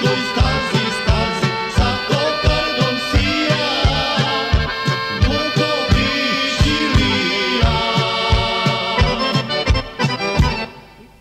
tus